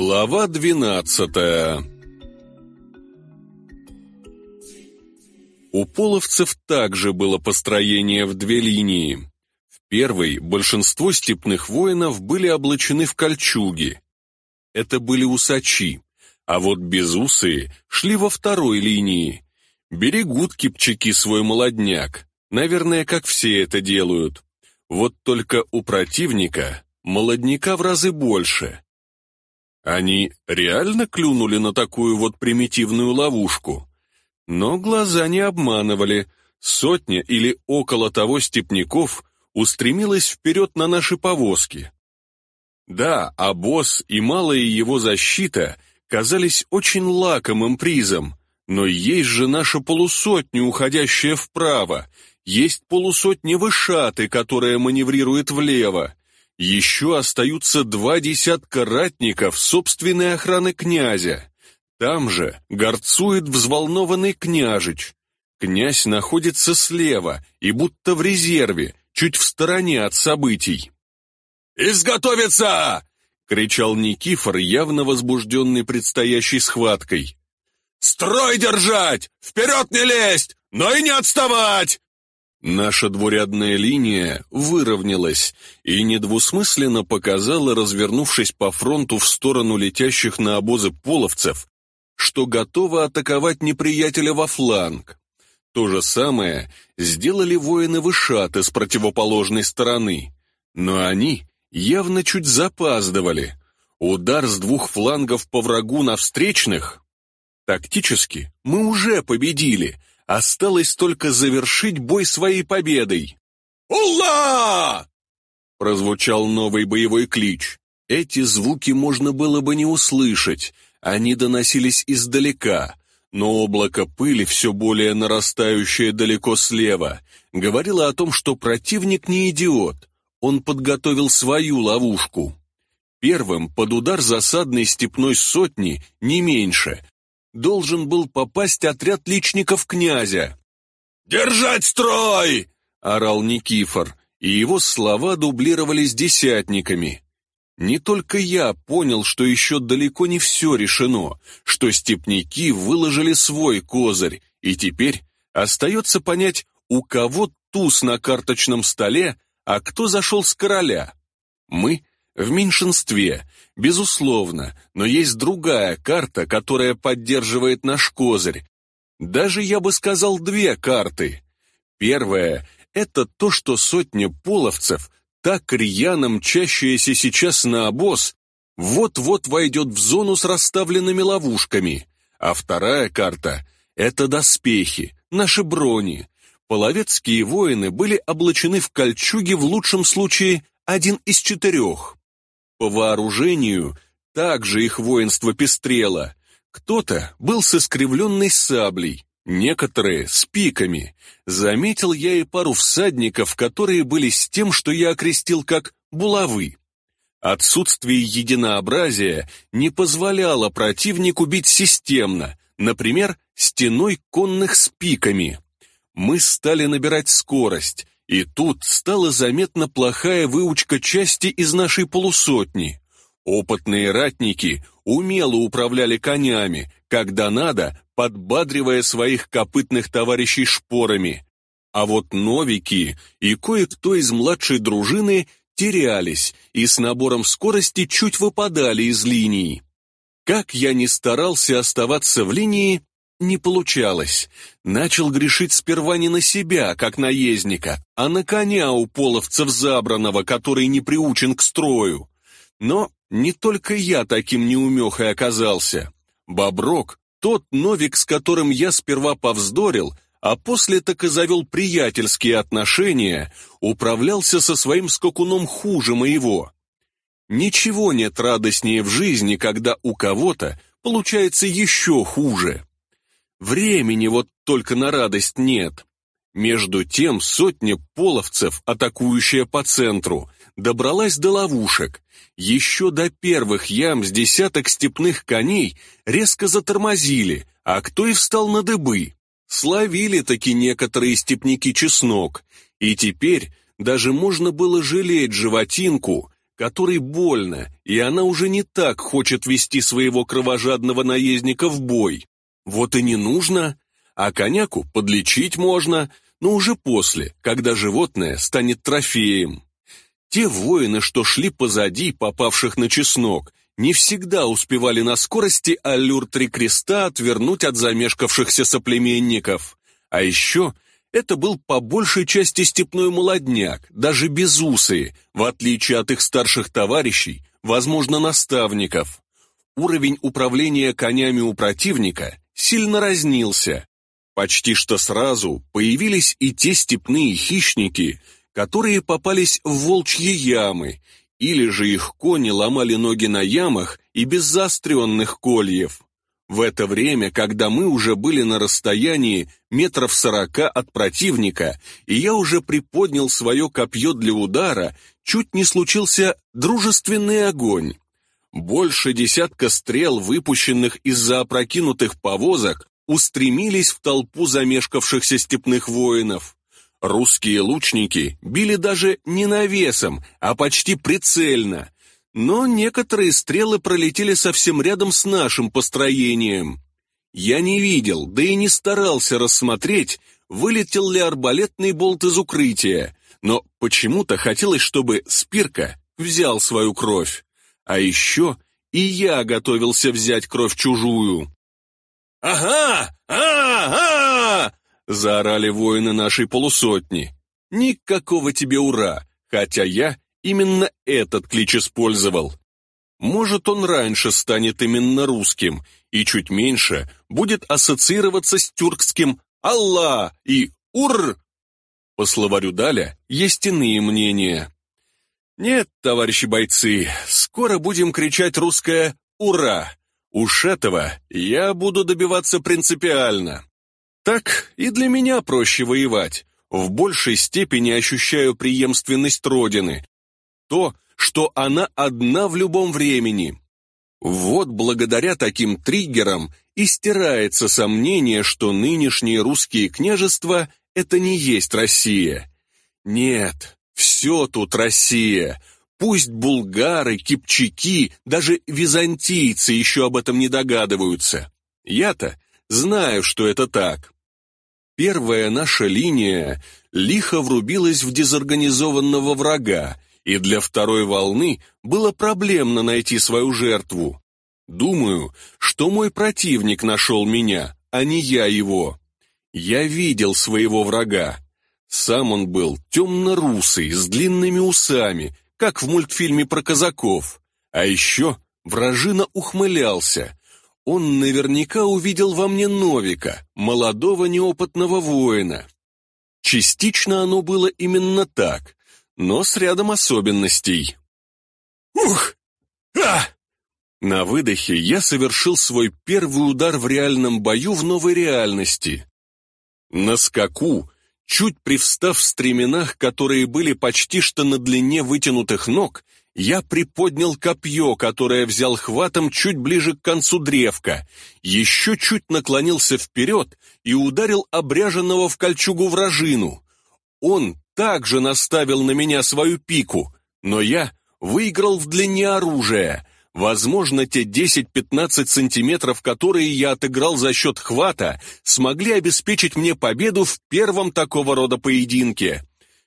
Глава двенадцатая У половцев также было построение в две линии. В первой большинство степных воинов были облачены в кольчуги. Это были усачи, а вот безусые шли во второй линии. Берегут кипчаки свой молодняк, наверное, как все это делают. Вот только у противника молодняка в разы больше. Они реально клюнули на такую вот примитивную ловушку? Но глаза не обманывали. Сотня или около того степняков устремилась вперед на наши повозки. Да, а босс и малая его защита казались очень лакомым призом, но есть же наша полусотня, уходящая вправо, есть полусотня вышаты, которая маневрирует влево. Еще остаются два десятка ратников собственной охраны князя. Там же горцует взволнованный княжич. Князь находится слева и будто в резерве, чуть в стороне от событий. «Изготовиться!» — кричал Никифор, явно возбужденный предстоящей схваткой. «Строй держать! Вперед не лезть! Но и не отставать!» Наша двурядная линия выровнялась и недвусмысленно показала, развернувшись по фронту в сторону летящих на обозы половцев, что готова атаковать неприятеля во фланг. То же самое сделали воины Вышаты с противоположной стороны, но они явно чуть запаздывали. Удар с двух флангов по врагу на встречных. Тактически мы уже победили, осталось только завершить бой своей победой. «Улла!» Прозвучал новый боевой клич. Эти звуки можно было бы не услышать, они доносились издалека, но облако пыли, все более нарастающее далеко слева, говорило о том, что противник не идиот. Он подготовил свою ловушку. Первым под удар засадной степной сотни, не меньше, должен был попасть отряд личников князя. «Держать строй!» — орал Никифор, и его слова дублировались десятниками. Не только я понял, что еще далеко не все решено, что степняки выложили свой козырь, и теперь остается понять, у кого туз на карточном столе, а кто зашел с короля. Мы в меньшинстве, безусловно, но есть другая карта, которая поддерживает наш козырь. Даже, я бы сказал, две карты. Первая — это то, что сотня половцев так рьяно мчащаяся сейчас на обоз, вот-вот войдет в зону с расставленными ловушками. А вторая карта — это доспехи, наши брони. Половецкие воины были облачены в кольчуги в лучшем случае один из четырех. По вооружению также их воинство пестрело. Кто-то был с искривленной саблей, Некоторые с пиками. Заметил я и пару всадников, которые были с тем, что я окрестил как булавы. Отсутствие единообразия не позволяло противнику бить системно, например, стеной конных с пиками. Мы стали набирать скорость, и тут стала заметна плохая выучка части из нашей полусотни. Опытные ратники умело управляли конями, когда надо, подбадривая своих копытных товарищей шпорами. А вот новики и кое-кто из младшей дружины терялись и с набором скорости чуть выпадали из линии. Как я ни старался оставаться в линии, не получалось. Начал грешить сперва не на себя, как наездника, а на коня у половцев забранного, который не приучен к строю. Но не только я таким неумехой оказался. Боброк тот Новик, с которым я сперва повздорил, а после так и завел приятельские отношения, управлялся со своим скакуном хуже моего. Ничего нет радостнее в жизни, когда у кого-то получается еще хуже. Времени вот только на радость нет. Между тем сотня половцев, атакующая по центру, добралась до ловушек. Еще до первых ям с десяток степных коней резко затормозили, а кто и встал на дыбы. Словили таки некоторые степняки чеснок, и теперь даже можно было жалеть животинку, которой больно, и она уже не так хочет вести своего кровожадного наездника в бой. Вот и не нужно, а коняку подлечить можно, но уже после, когда животное станет трофеем. Те воины, что шли позади попавших на чеснок, не всегда успевали на скорости аллюр три креста отвернуть от замешкавшихся соплеменников. А еще это был по большей части степной молодняк, даже безусые, в отличие от их старших товарищей, возможно, наставников. Уровень управления конями у противника сильно разнился. Почти что сразу появились и те степные хищники, которые попались в волчьи ямы или же их кони ломали ноги на ямах и без заостренных кольев. В это время, когда мы уже были на расстоянии метров сорока от противника, и я уже приподнял свое копье для удара, чуть не случился дружественный огонь. Больше десятка стрел, выпущенных из-за опрокинутых повозок, устремились в толпу замешкавшихся степных воинов. Русские лучники били даже не навесом, а почти прицельно, но некоторые стрелы пролетели совсем рядом с нашим построением. Я не видел, да и не старался рассмотреть, вылетел ли арбалетный болт из укрытия, но почему-то хотелось, чтобы Спирка взял свою кровь. А еще и я готовился взять кровь чужую. «Ага! А-а-а!» Заорали воины нашей полусотни. Никакого тебе ура, хотя я именно этот клич использовал. Может, он раньше станет именно русским, и чуть меньше будет ассоциироваться с тюркским «Алла» и «Ур». По словарю Даля есть иные мнения. Нет, товарищи бойцы, скоро будем кричать русское «Ура!». Уж этого я буду добиваться принципиально. Так и для меня проще воевать. В большей степени ощущаю преемственность Родины. То, что она одна в любом времени. Вот благодаря таким триггерам и стирается сомнение, что нынешние русские княжества – это не есть Россия. Нет, все тут Россия. Пусть булгары, кипчаки, даже византийцы еще об этом не догадываются. Я-то знаю, что это так. Первая наша линия лихо врубилась в дезорганизованного врага, и для второй волны было проблемно найти свою жертву. Думаю, что мой противник нашел меня, а не я его. Я видел своего врага. Сам он был темно-русый, с длинными усами, как в мультфильме про казаков. А еще вражина ухмылялся, он наверняка увидел во мне Новика, молодого неопытного воина. Частично оно было именно так, но с рядом особенностей. Ух! А! На выдохе я совершил свой первый удар в реальном бою в новой реальности. На скаку, чуть привстав в стременах, которые были почти что на длине вытянутых ног, я приподнял копье, которое взял хватом чуть ближе к концу древка, еще чуть наклонился вперед и ударил обряженного в кольчугу вражину. Он также наставил на меня свою пику, но я выиграл в длине оружия. Возможно, те 10-15 сантиметров, которые я отыграл за счет хвата, смогли обеспечить мне победу в первом такого рода поединке.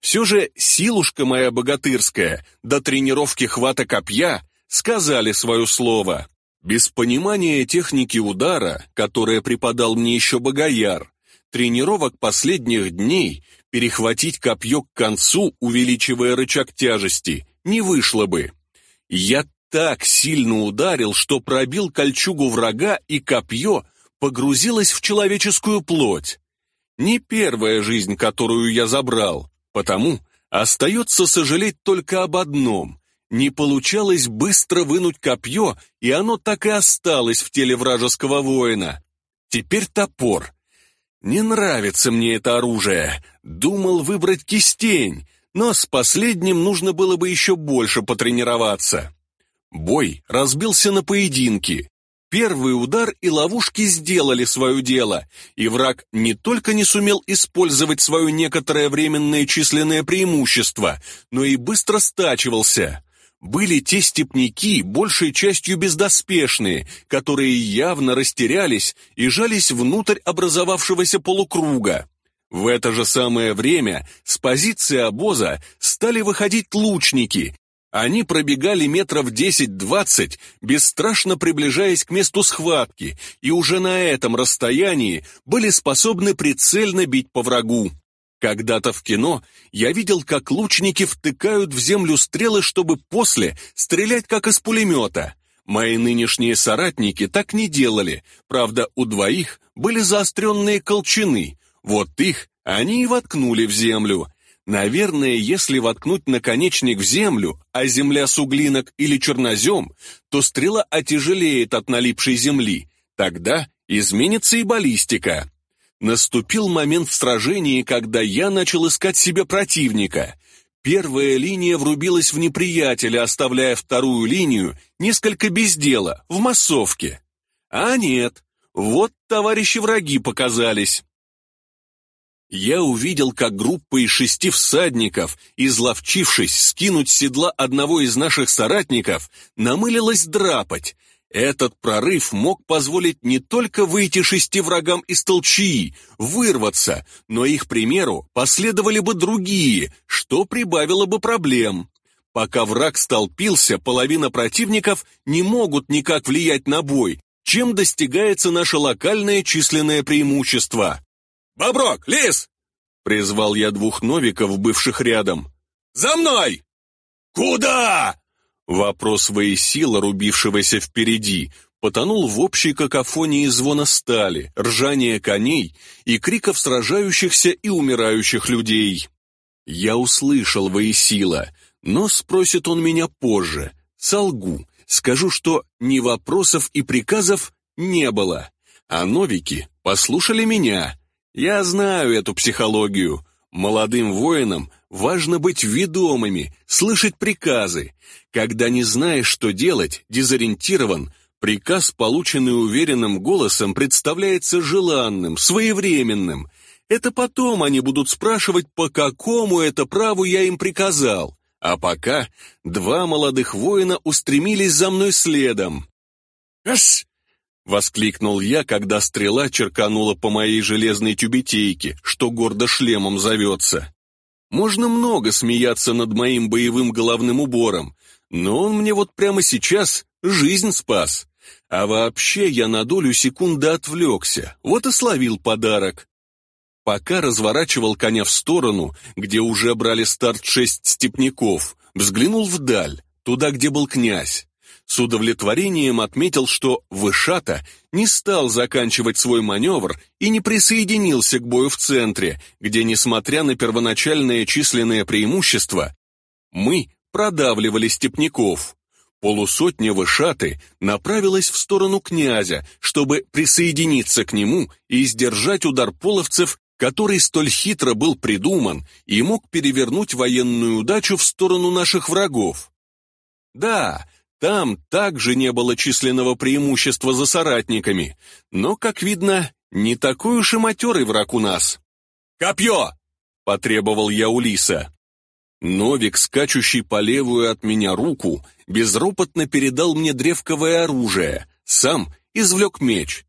Все же силушка моя богатырская до тренировки хвата копья сказали свое слово. Без понимания техники удара, которая преподал мне еще Богояр, тренировок последних дней перехватить копье к концу, увеличивая рычаг тяжести, не вышло бы. Я так сильно ударил, что пробил кольчугу врага, и копье погрузилось в человеческую плоть. Не первая жизнь, которую я забрал, Потому остается сожалеть только об одном. Не получалось быстро вынуть копье, и оно так и осталось в теле вражеского воина. Теперь топор. Не нравится мне это оружие. Думал выбрать кистень, но с последним нужно было бы еще больше потренироваться. Бой разбился на поединки. Первый удар и ловушки сделали свое дело, и враг не только не сумел использовать свое некоторое временное численное преимущество, но и быстро стачивался. были те степняки, большей частью бездоспешные, которые явно растерялись и жались внутрь образовавшегося полукруга. В это же самое время с позиции обоза стали выходить лучники. Они пробегали метров 10-20, бесстрашно приближаясь к месту схватки, и уже на этом расстоянии были способны прицельно бить по врагу. Когда-то в кино я видел, как лучники втыкают в землю стрелы, чтобы после стрелять как из пулемета. Мои нынешние соратники так не делали, правда, у двоих были заостренные колчаны, вот их они и воткнули в землю. Наверное, если воткнуть наконечник в землю, а земля суглинок или чернозем, то стрела отяжелеет от налипшей земли, тогда изменится и баллистика. Наступил момент в сражении, когда я начал искать себе противника. Первая линия врубилась в неприятеля, оставляя вторую линию несколько без дела, в массовке. А нет, вот товарищи враги показались. Я увидел, как группа из шести всадников, изловчившись скинуть седла одного из наших соратников, намылилась драпать, этот прорыв мог позволить не только выйти шести врагам из толчии, вырваться, но их примеру последовали бы другие, что прибавило бы проблем. Пока враг столпился, половина противников не могут никак влиять на бой, чем достигается наше локальное численное преимущество. «Боброк, лис!» — призвал я двух новиков, бывших рядом. «За мной!» «Куда?» Вопрос Ваесила, рубившегося впереди, потонул в общей какофонии звона стали, ржания коней и криков сражающихся и умирающих людей. Я услышал Ваесила, но спросит он меня позже. Солгу, скажу, что ни вопросов и приказов не было. А новики послушали меня. Я знаю эту психологию. Молодым воинам важно быть ведомыми, слышать приказы. Когда не знаешь, что делать, дезориентирован, приказ, полученный уверенным голосом, представляется желанным, своевременным. Это потом они будут спрашивать, по какому это праву я им приказал. А пока два молодых воина устремились за мной следом. «Эс!» — воскликнул я, когда стрела черканула по моей железной тюбетейке, что гордо шлемом зовется. Можно много смеяться над моим боевым головным убором, но он мне вот прямо сейчас жизнь спас. А вообще я на долю секунды отвлекся, вот и словил подарок. Пока разворачивал коня в сторону, где уже брали старт шесть степняков, взглянул вдаль, туда, где был князь. С удовлетворением отметил, что Вышата не стал заканчивать свой маневр и не присоединился к бою в центре, где, несмотря на первоначальное численное преимущество, мы продавливали степняков. Полусотня Вышаты направилась в сторону князя, чтобы присоединиться к нему и сдержать удар половцев, который столь хитро был придуман и мог перевернуть военную удачу в сторону наших врагов. Да, там также не было численного преимущества за соратниками, но, как видно, не такой уж и матерый враг у нас. «Копье!» — потребовал я у Лиса. Новик, скачущий по левую от меня руку, безропотно передал мне древковое оружие, сам извлек меч.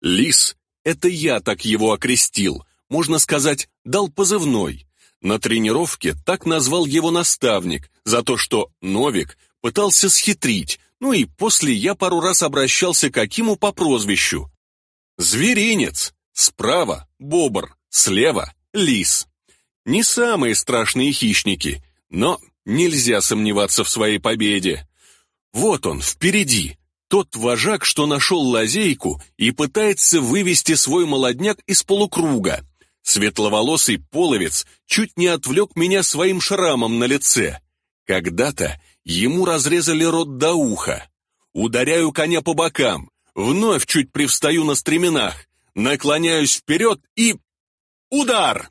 Лис — это я так его окрестил, можно сказать, дал позывной. На тренировке так назвал его наставник, за то, что Новик пытался схитрить, ну и после я пару раз обращался к Акиму по прозвищу. Зверинец, справа — бобр, слева — лис. Не самые страшные хищники, но нельзя сомневаться в своей победе. Вот он, впереди, тот вожак, что нашел лазейку и пытается вывести свой молодняк из полукруга. Светловолосый половец чуть не отвлек меня своим шрамом на лице. Когда-то Ему разрезали рот до уха. Ударяю коня по бокам, вновь чуть привстаю на стременах, наклоняюсь вперед и... Удар!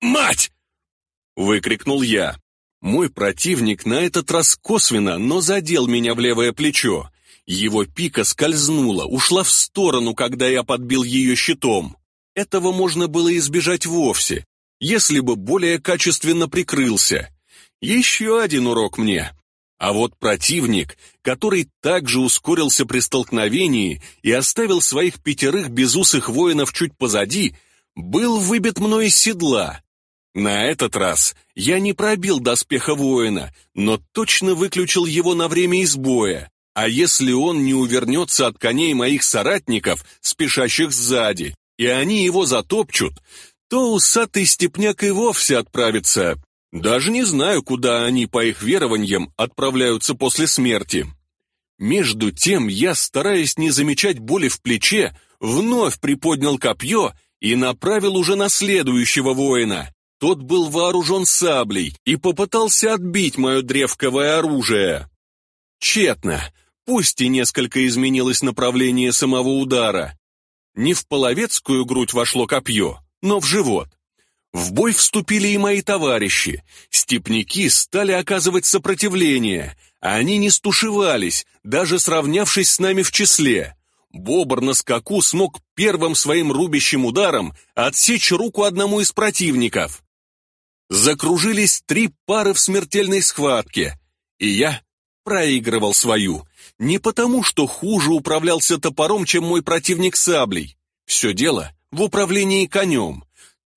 «Мать!» — выкрикнул я. Мой противник на этот раз косвенно, но задел меня в левое плечо. Его пика скользнула, ушла в сторону, когда я подбил ее щитом. Этого можно было избежать вовсе, если бы более качественно прикрылся. Еще один урок мне. А вот противник, который также ускорился при столкновении и оставил своих пятерых безусых воинов чуть позади, был выбит мной из седла. На этот раз я не пробил доспеха воина, но точно выключил его на время из боя. А если он не увернется от коней моих соратников, спешащих сзади, и они его затопчут, то усатый степняк и вовсе отправится. Даже не знаю, куда они, по их верованиям, отправляются после смерти. Между тем я, стараясь не замечать боли в плече, вновь приподнял копье и направил уже на следующего воина. Тот был вооружен саблей и попытался отбить мое древковое оружие. Тщетно, пусть и несколько изменилось направление самого удара. Не в половецкую грудь вошло копье, но в живот. В бой вступили и мои товарищи. Степняки стали оказывать сопротивление, они не стушевались, даже сравнявшись с нами в числе. Бобр на скаку смог первым своим рубящим ударом отсечь руку одному из противников. Закружились три пары в смертельной схватке, и я проигрывал свою. Не потому, что хуже управлялся топором, чем мой противник саблей. Все дело в управлении конем.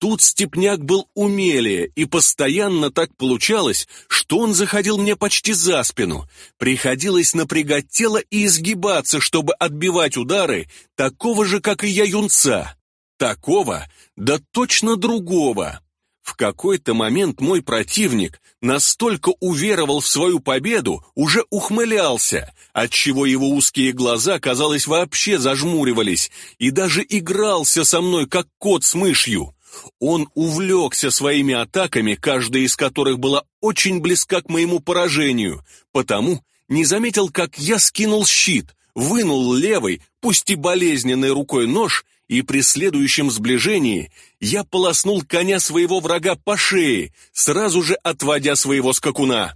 Тут степняк был умелее, и постоянно так получалось, что он заходил мне почти за спину. Приходилось напрягать тело и изгибаться, чтобы отбивать удары такого же, как и я, юнца. Такого, да точно другого. В какой-то момент мой противник настолько уверовал в свою победу, уже ухмылялся, отчего его узкие глаза, казалось, вообще зажмуривались, и даже игрался со мной, как кот с мышью. Он увлекся своими атаками, каждая из которых была очень близка к моему поражению, потому не заметил, как я скинул щит, вынул левой, пусть и болезненной рукой нож, и при следующем сближении я полоснул коня своего врага по шее, сразу же отводя своего скакуна.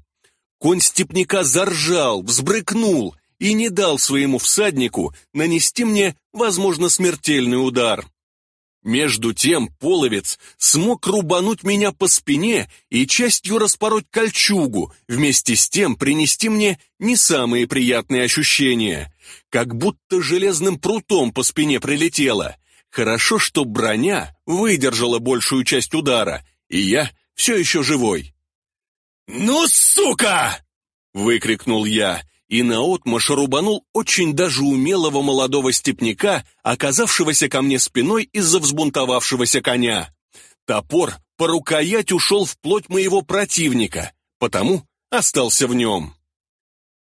Конь степняка заржал, взбрыкнул и не дал своему всаднику нанести мне, возможно, смертельный удар. Между тем половец смог рубануть меня по спине и частью распороть кольчугу, вместе с тем принести мне не самые приятные ощущения. Как будто железным прутом по спине прилетело. Хорошо, что броня выдержала большую часть удара, и я все еще живой. «Ну, сука!» — выкрикнул я, и наотмашь рубанул очень даже умелого молодого степняка, оказавшегося ко мне спиной из-за взбунтовавшегося коня. Топор по рукоять ушел в плоть моего противника, потому остался в нем.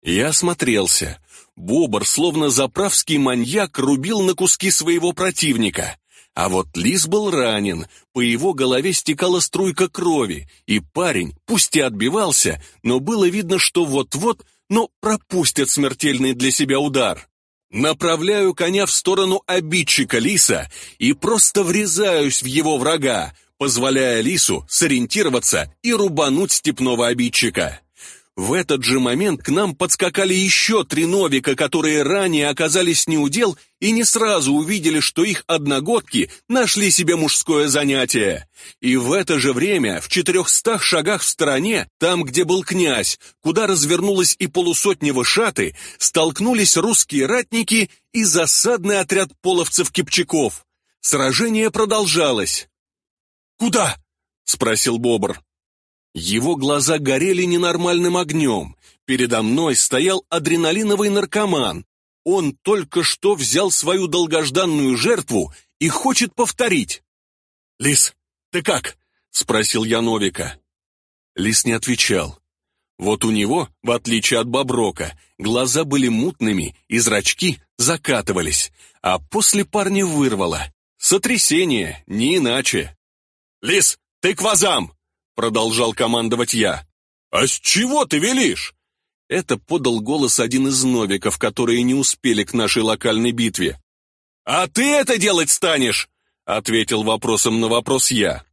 Я осмотрелся. Бобр, словно заправский маньяк, рубил на куски своего противника. А вот лис был ранен, по его голове стекала струйка крови, и парень, пусть и отбивался, но было видно, что вот-вот но пропустят смертельный для себя удар. Направляю коня в сторону обидчика лиса и просто врезаюсь в его врага, позволяя лису сориентироваться и рубануть степного обидчика. В этот же момент к нам подскакали еще три новика, которые ранее оказались неудел и не сразу увидели, что их одногодки нашли себе мужское занятие. И в это же время, в четырехстах шагах в стороне, там, где был князь, куда развернулась и полусотня вышаты, столкнулись русские ратники и засадный отряд половцев-кипчаков. Сражение продолжалось. «Куда?» — спросил Бобр. Его глаза горели ненормальным огнем. Передо мной стоял адреналиновый наркоман. Он только что взял свою долгожданную жертву и хочет повторить. «Лис, ты как?» — спросил я Новика. Лис не отвечал. Вот у него, в отличие от Боброка, глаза были мутными и зрачки закатывались, а после парня вырвало. Сотрясение, не иначе. «Лис, ты к вазам!» Продолжал командовать я. «А с чего ты велишь?» Это подал голос один из новиков, которые не успели к нашей локальной битве. «А ты это делать станешь?» — ответил вопросом на вопрос я.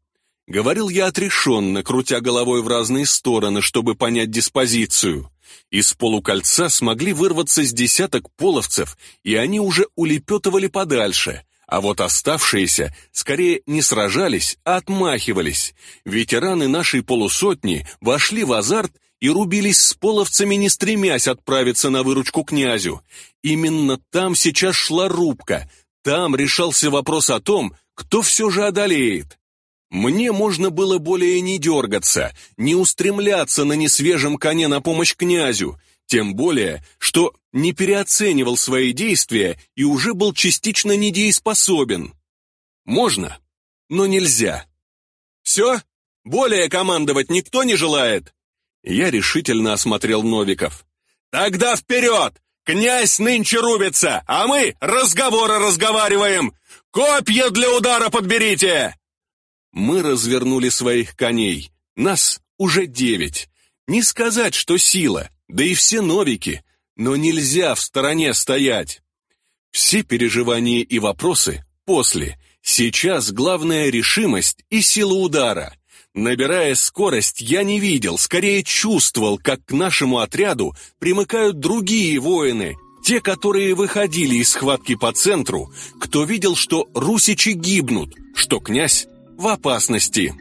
Говорил я отрешенно, крутя головой в разные стороны, чтобы понять диспозицию. Из полукольца смогли вырваться с десяток половцев, и они уже улепетывали подальше, а вот оставшиеся скорее не сражались, а отмахивались. Ветераны нашей полусотни вошли в азарт и рубились с половцами, не стремясь отправиться на выручку князю. Именно там сейчас шла рубка, там решался вопрос о том, кто все же одолеет. Мне можно было более не дергаться, не устремляться на несвежем коне на помощь князю, тем более, что не переоценивал свои действия и уже был частично недееспособен. Можно, но нельзя. «Все? Более командовать никто не желает?» Я решительно осмотрел Новиков. «Тогда вперед! Князь нынче рубится, а мы разговоры разговариваем! Копья для удара подберите!» Мы развернули своих коней. Нас уже девять. Не сказать, что сила, да и все новики, но нельзя в стороне стоять. Все переживания и вопросы после. Сейчас главная решимость и сила удара. Набирая скорость, я не видел, скорее чувствовал, как к нашему отряду примыкают другие воины, те, которые выходили из схватки по центру, кто видел, что русичи гибнут, что князь в опасности.